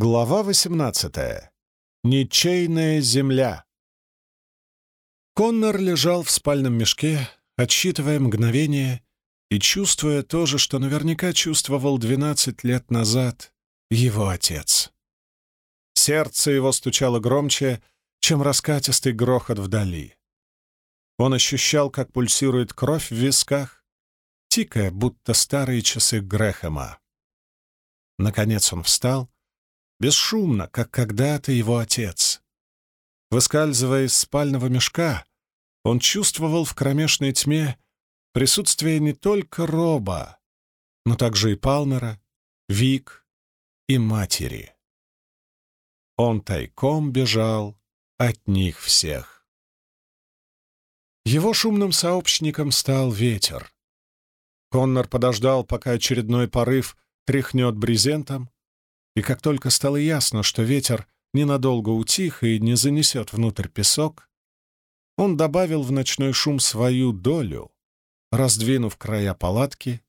Глава 18. Ничейная земля. Коннор лежал в спальном мешке, отсчитывая мгновение и чувствуя то же, что наверняка чувствовал 12 лет назад его отец. Сердце его стучало громче, чем раскатистый грохот вдали. Он ощущал, как пульсирует кровь в висках, тикая, будто старые часы Грэхэма. Наконец он встал — бесшумно, как когда-то его отец. Выскальзывая из спального мешка, он чувствовал в кромешной тьме присутствие не только Роба, но также и Палмера, Вик и матери. Он тайком бежал от них всех. Его шумным сообщником стал ветер. Коннор подождал, пока очередной порыв тряхнет брезентом, и как только стало ясно, что ветер ненадолго утих и не занесет внутрь песок, он добавил в ночной шум свою долю, раздвинув края палатки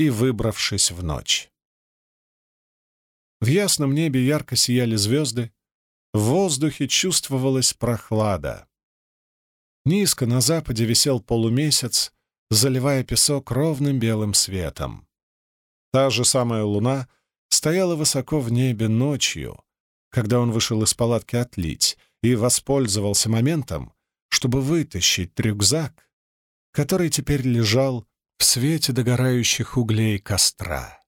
и выбравшись в ночь. В ясном небе ярко сияли звезды, в воздухе чувствовалась прохлада. Низко на западе висел полумесяц, заливая песок ровным белым светом. Та же самая луна — стояла высоко в небе ночью, когда он вышел из палатки отлить и воспользовался моментом, чтобы вытащить рюкзак, который теперь лежал в свете догорающих углей костра.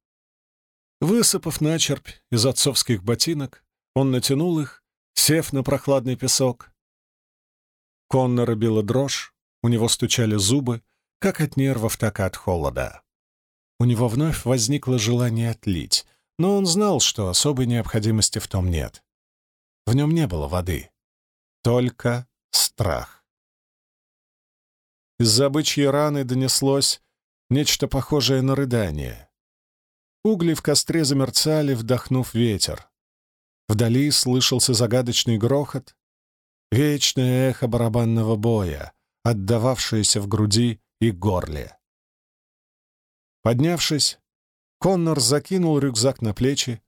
Высыпав начерпь из отцовских ботинок, он натянул их, сев на прохладный песок. Коннора била дрожь, у него стучали зубы, как от нервов, так и от холода. У него вновь возникло желание отлить, но он знал, что особой необходимости в том нет. В нем не было воды, только страх. Из-за раны донеслось нечто похожее на рыдание. Угли в костре замерцали, вдохнув ветер. Вдали слышался загадочный грохот, вечное эхо барабанного боя, отдававшееся в груди и горле. Поднявшись, Коннор закинул рюкзак на плечи,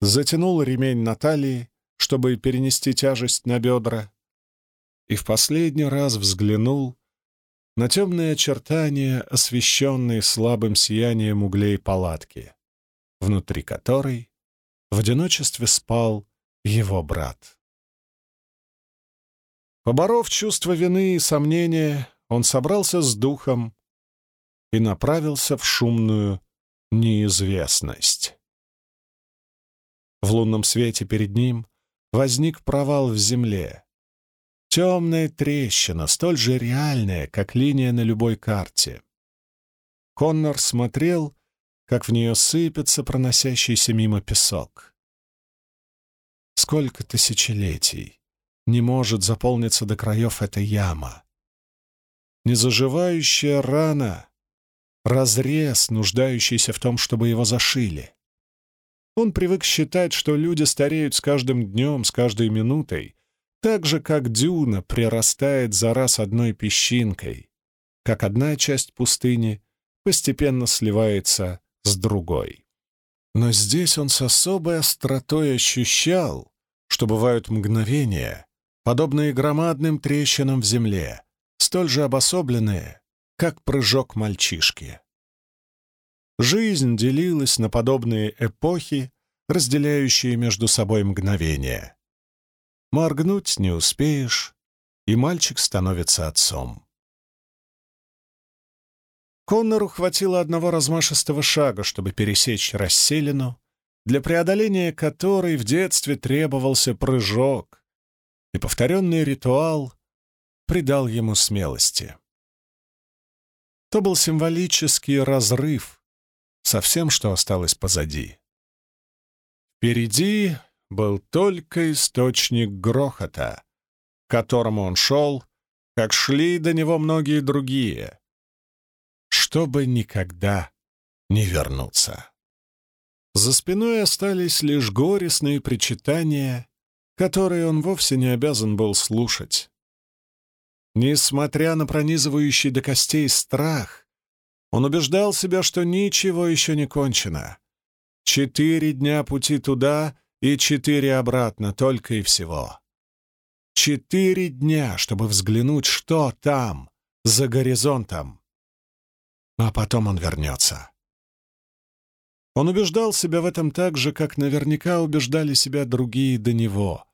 затянул ремень на талии, чтобы перенести тяжесть на бедра, и в последний раз взглянул на темные очертания, освещенные слабым сиянием углей палатки, внутри которой в одиночестве спал его брат. Поборов чувство вины и сомнения, он собрался с духом и направился в шумную неизвестность. В лунном свете перед ним возник провал в земле. Темная трещина, столь же реальная, как линия на любой карте. Коннор смотрел, как в нее сыпется проносящийся мимо песок. Сколько тысячелетий не может заполниться до краев эта яма. Незаживающая рана разрез, нуждающийся в том, чтобы его зашили. Он привык считать, что люди стареют с каждым днем, с каждой минутой, так же, как дюна прирастает за раз одной песчинкой, как одна часть пустыни постепенно сливается с другой. Но здесь он с особой остротой ощущал, что бывают мгновения, подобные громадным трещинам в земле, столь же обособленные, как прыжок мальчишки. Жизнь делилась на подобные эпохи, разделяющие между собой мгновения. Моргнуть не успеешь, и мальчик становится отцом. Коннору хватило одного размашистого шага, чтобы пересечь расселину, для преодоления которой в детстве требовался прыжок, и повторенный ритуал придал ему смелости. То был символический разрыв со всем, что осталось позади. Впереди был только источник грохота, к которому он шел, как шли до него многие другие, чтобы никогда не вернуться. За спиной остались лишь горестные причитания, которые он вовсе не обязан был слушать. Несмотря на пронизывающий до костей страх, он убеждал себя, что ничего еще не кончено. Четыре дня пути туда и четыре обратно только и всего. Четыре дня, чтобы взглянуть, что там, за горизонтом. А потом он вернется. Он убеждал себя в этом так же, как наверняка убеждали себя другие до него.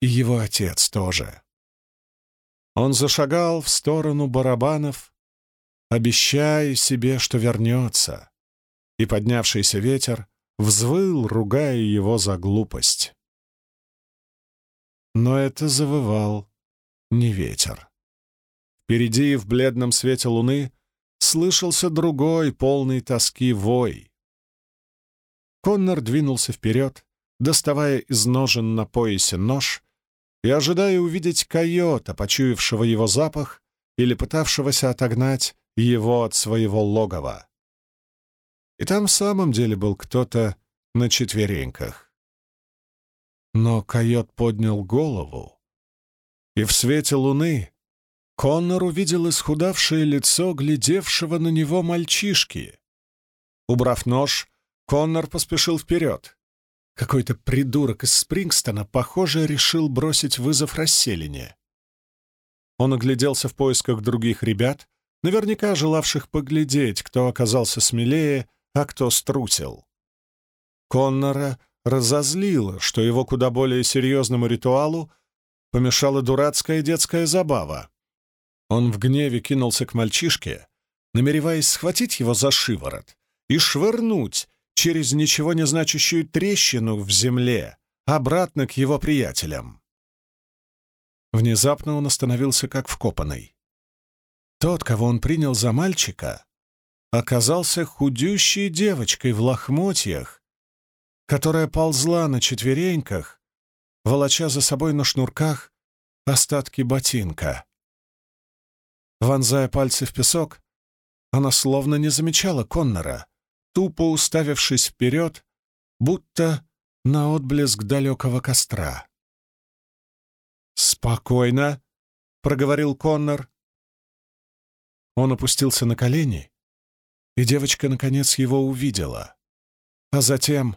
И его отец тоже. Он зашагал в сторону барабанов, обещая себе, что вернется, и поднявшийся ветер взвыл, ругая его за глупость. Но это завывал не ветер. Впереди, в бледном свете луны, слышался другой, полный тоски вой. Коннор двинулся вперед, доставая из ножен на поясе нож и ожидая увидеть койота, почуявшего его запах или пытавшегося отогнать его от своего логова. И там в самом деле был кто-то на четвереньках. Но койот поднял голову, и в свете луны Коннор увидел исхудавшее лицо глядевшего на него мальчишки. Убрав нож, Коннор поспешил вперед. Какой-то придурок из Спрингстона, похоже, решил бросить вызов расселине. Он огляделся в поисках других ребят, наверняка желавших поглядеть, кто оказался смелее, а кто струсил. Коннора разозлило, что его куда более серьезному ритуалу помешала дурацкая детская забава. Он в гневе кинулся к мальчишке, намереваясь схватить его за шиворот и швырнуть через ничего не значащую трещину в земле обратно к его приятелям. Внезапно он остановился как вкопанный. Тот, кого он принял за мальчика, оказался худющей девочкой в лохмотьях, которая ползла на четвереньках, волоча за собой на шнурках остатки ботинка. Вонзая пальцы в песок, она словно не замечала Коннора, тупо уставившись вперед, будто на отблеск далекого костра. «Спокойно», — проговорил Коннор. Он опустился на колени, и девочка, наконец, его увидела, а затем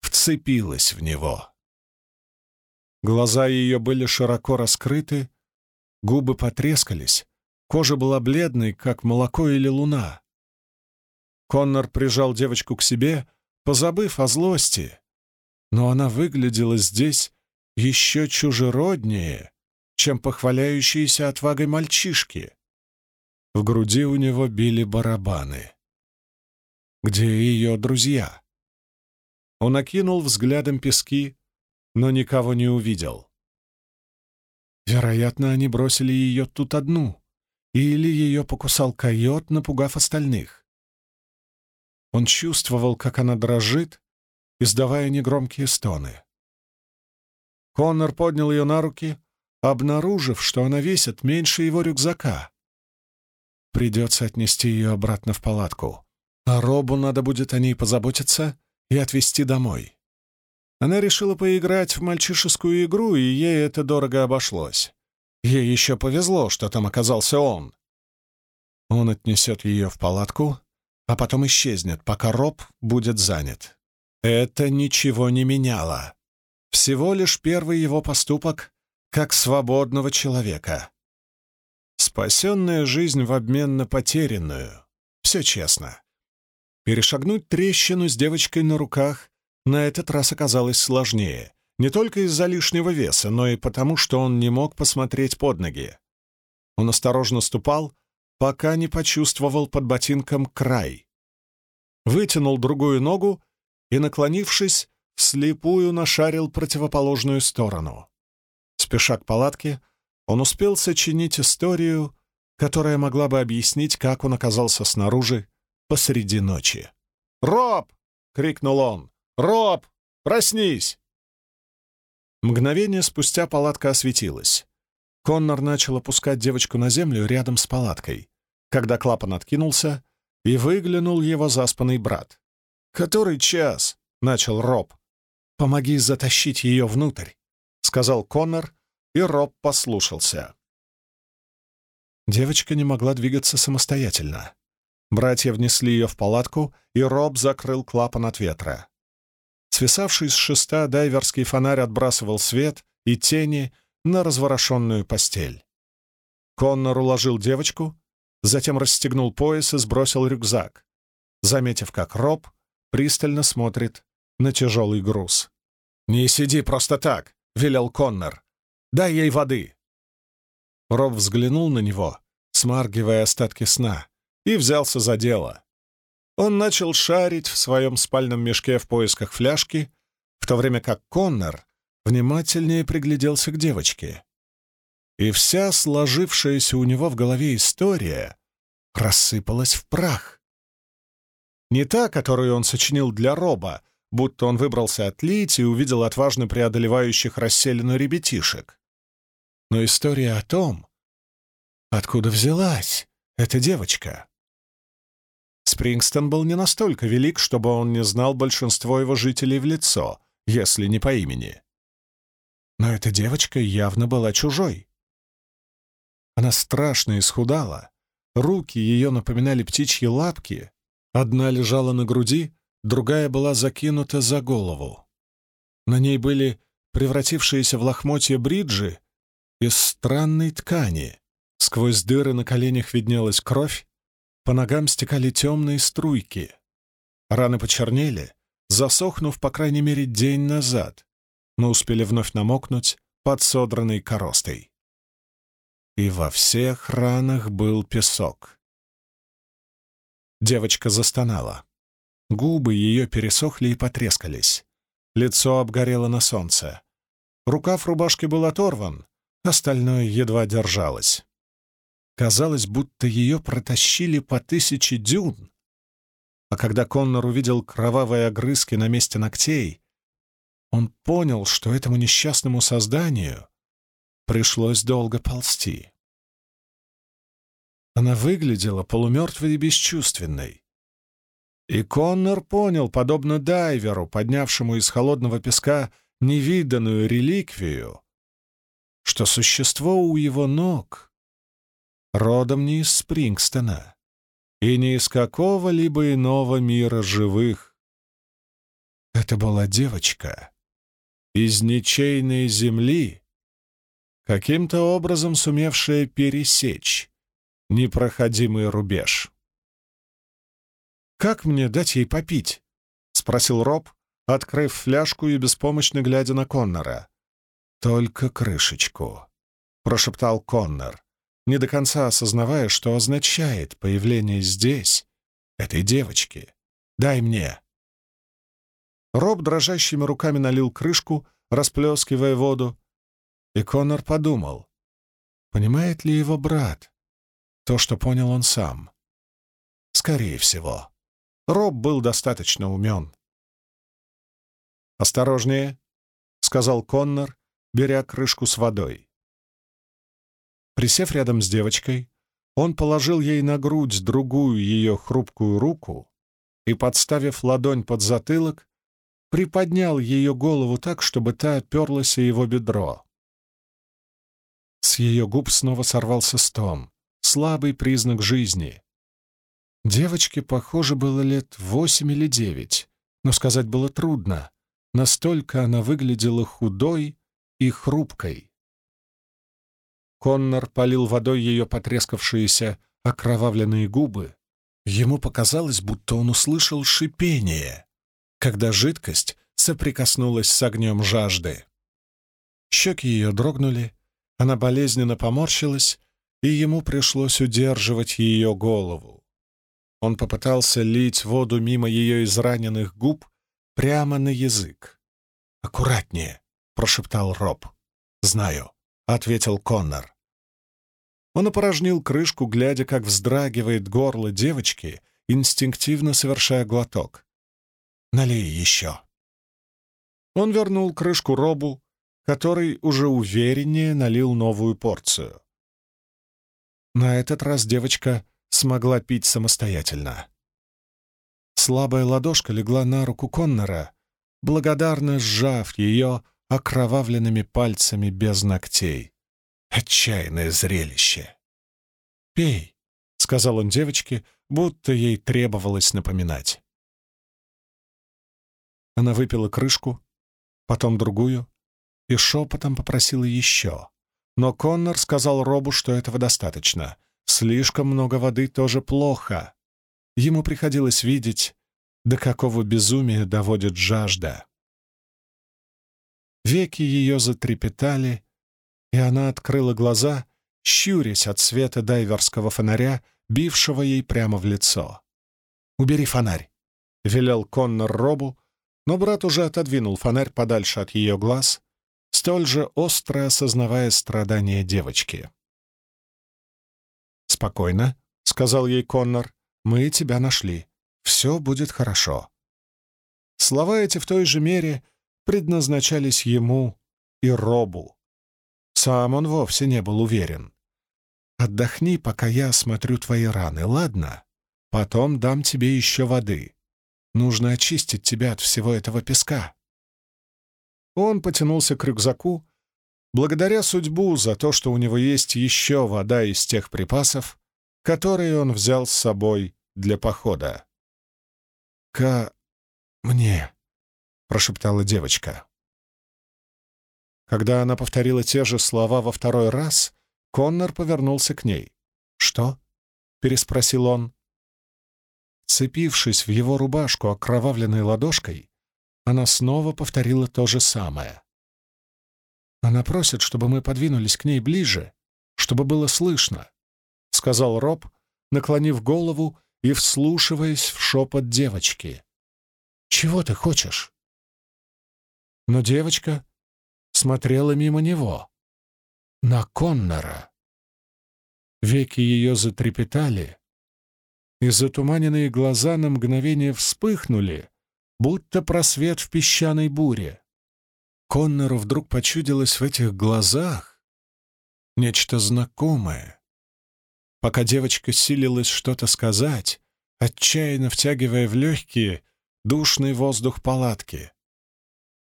вцепилась в него. Глаза ее были широко раскрыты, губы потрескались, кожа была бледной, как молоко или луна. Коннор прижал девочку к себе, позабыв о злости, но она выглядела здесь еще чужероднее, чем похваляющиеся отвагой мальчишки. В груди у него били барабаны. Где ее друзья? Он окинул взглядом пески, но никого не увидел. Вероятно, они бросили ее тут одну, или ее покусал койот, напугав остальных. Он чувствовал, как она дрожит, издавая негромкие стоны. Коннор поднял ее на руки, обнаружив, что она весит меньше его рюкзака. Придется отнести ее обратно в палатку, а Робу надо будет о ней позаботиться и отвезти домой. Она решила поиграть в мальчишескую игру, и ей это дорого обошлось. Ей еще повезло, что там оказался он. Он отнесет ее в палатку, а потом исчезнет, пока Роб будет занят. Это ничего не меняло. Всего лишь первый его поступок как свободного человека. Спасенная жизнь в обмен на потерянную. Все честно. Перешагнуть трещину с девочкой на руках на этот раз оказалось сложнее. Не только из-за лишнего веса, но и потому, что он не мог посмотреть под ноги. Он осторожно ступал, пока не почувствовал под ботинком край. Вытянул другую ногу и, наклонившись, вслепую нашарил противоположную сторону. Спеша к палатке, он успел сочинить историю, которая могла бы объяснить, как он оказался снаружи посреди ночи. «Роб!» — крикнул он. «Роб! Проснись!» Мгновение спустя палатка осветилась. Коннор начал опускать девочку на землю рядом с палаткой, когда клапан откинулся, и выглянул его заспанный брат. «Который час?» — начал Роб. «Помоги затащить ее внутрь», — сказал Коннор, и Роб послушался. Девочка не могла двигаться самостоятельно. Братья внесли ее в палатку, и Роб закрыл клапан от ветра. Свисавший с шеста дайверский фонарь отбрасывал свет и тени на разворошенную постель. Коннор уложил девочку, затем расстегнул пояс и сбросил рюкзак, заметив, как Роб пристально смотрит на тяжелый груз. «Не сиди просто так», — велел Коннор. «Дай ей воды». Роб взглянул на него, смаргивая остатки сна, и взялся за дело. Он начал шарить в своем спальном мешке в поисках фляжки, в то время как Коннор внимательнее пригляделся к девочке. И вся сложившаяся у него в голове история рассыпалась в прах. Не та, которую он сочинил для Роба, будто он выбрался отлить и увидел отважно преодолевающих расселенную ребятишек. Но история о том, откуда взялась эта девочка. Спрингстон был не настолько велик, чтобы он не знал большинство его жителей в лицо, если не по имени. Но эта девочка явно была чужой. Она страшно исхудала, руки ее напоминали птичьи лапки, одна лежала на груди, другая была закинута за голову. На ней были превратившиеся в лохмотья бриджи из странной ткани. Сквозь дыры на коленях виднелась кровь, по ногам стекали темные струйки. Раны почернели, засохнув, по крайней мере, день назад, но успели вновь намокнуть под содранной коростой. И во всех ранах был песок. Девочка застонала. Губы ее пересохли и потрескались. Лицо обгорело на солнце. Рукав рубашки был оторван, остальное едва держалось. Казалось, будто ее протащили по тысяче дюн. А когда Коннор увидел кровавые огрызки на месте ногтей, он понял, что этому несчастному созданию пришлось долго ползти. Она выглядела полумертвой и бесчувственной. И Коннор понял, подобно дайверу, поднявшему из холодного песка невиданную реликвию, что существо у его ног родом не из Спрингстона и не из какого-либо иного мира живых. Это была девочка из ничейной земли, каким-то образом сумевшая пересечь непроходимый рубеж. «Как мне дать ей попить?» — спросил Роб, открыв фляжку и беспомощно глядя на Коннора. «Только крышечку», — прошептал Коннор не до конца осознавая, что означает появление здесь, этой девочки. «Дай мне!» Роб дрожащими руками налил крышку, расплескивая воду, и Коннор подумал, понимает ли его брат то, что понял он сам. Скорее всего. Роб был достаточно умен. «Осторожнее», — сказал Коннор, беря крышку с водой. Присев рядом с девочкой, он положил ей на грудь другую ее хрупкую руку и, подставив ладонь под затылок, приподнял ее голову так, чтобы та оперлась о его бедро. С ее губ снова сорвался стон, слабый признак жизни. Девочке, похоже, было лет восемь или девять, но сказать было трудно, настолько она выглядела худой и хрупкой. Коннор полил водой ее потрескавшиеся, окровавленные губы. Ему показалось, будто он услышал шипение, когда жидкость соприкоснулась с огнем жажды. Щеки ее дрогнули, она болезненно поморщилась, и ему пришлось удерживать ее голову. Он попытался лить воду мимо ее израненных губ прямо на язык. «Аккуратнее», — прошептал Роб. «Знаю», — ответил Коннор. Он опорожнил крышку, глядя, как вздрагивает горло девочки, инстинктивно совершая глоток. «Налей еще». Он вернул крышку Робу, который уже увереннее налил новую порцию. На этот раз девочка смогла пить самостоятельно. Слабая ладошка легла на руку Коннора, благодарно сжав ее окровавленными пальцами без ногтей. Отчаянное зрелище. «Пей», — сказал он девочке, будто ей требовалось напоминать. Она выпила крышку, потом другую и шепотом попросила еще. Но Коннор сказал Робу, что этого достаточно. Слишком много воды тоже плохо. Ему приходилось видеть, до какого безумия доводит жажда. Веки ее затрепетали, и она открыла глаза, щурясь от света дайверского фонаря, бившего ей прямо в лицо. «Убери фонарь», — велел Коннор Робу, но брат уже отодвинул фонарь подальше от ее глаз, столь же остро осознавая страдания девочки. «Спокойно», — сказал ей Коннор, — «мы тебя нашли. Все будет хорошо». Слова эти в той же мере предназначались ему и Робу. Сам он вовсе не был уверен. «Отдохни, пока я осмотрю твои раны, ладно? Потом дам тебе еще воды. Нужно очистить тебя от всего этого песка». Он потянулся к рюкзаку, благодаря судьбу за то, что у него есть еще вода из тех припасов, которые он взял с собой для похода. «Ка... мне...» — прошептала девочка. Когда она повторила те же слова во второй раз, Коннор повернулся к ней. «Что?» — переспросил он. Цепившись в его рубашку окровавленной ладошкой, она снова повторила то же самое. «Она просит, чтобы мы подвинулись к ней ближе, чтобы было слышно», — сказал Роб, наклонив голову и вслушиваясь в шепот девочки. «Чего ты хочешь?» Но девочка смотрела мимо него, на Коннора. Веки ее затрепетали, и затуманенные глаза на мгновение вспыхнули, будто просвет в песчаной буре. Коннору вдруг почудилось в этих глазах нечто знакомое. Пока девочка силилась что-то сказать, отчаянно втягивая в легкие душный воздух палатки.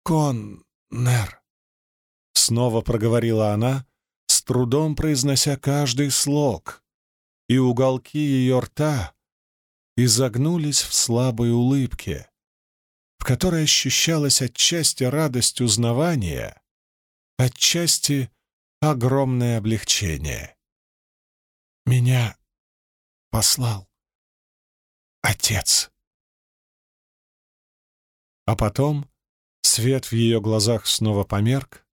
«Коннер!» — снова проговорила она, с трудом произнося каждый слог, и уголки ее рта изогнулись в слабой улыбке, которой ощущалась отчасти радость узнавания, отчасти огромное облегчение. Меня послал отец. А потом свет в ее глазах снова померк,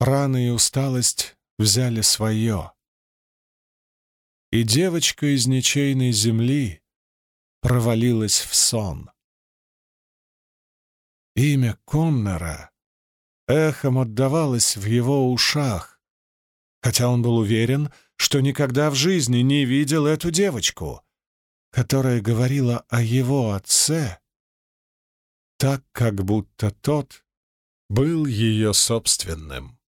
раны и усталость взяли свое. И девочка из ничейной земли провалилась в сон. Имя Коннора эхом отдавалось в его ушах, хотя он был уверен, что никогда в жизни не видел эту девочку, которая говорила о его отце так, как будто тот был ее собственным.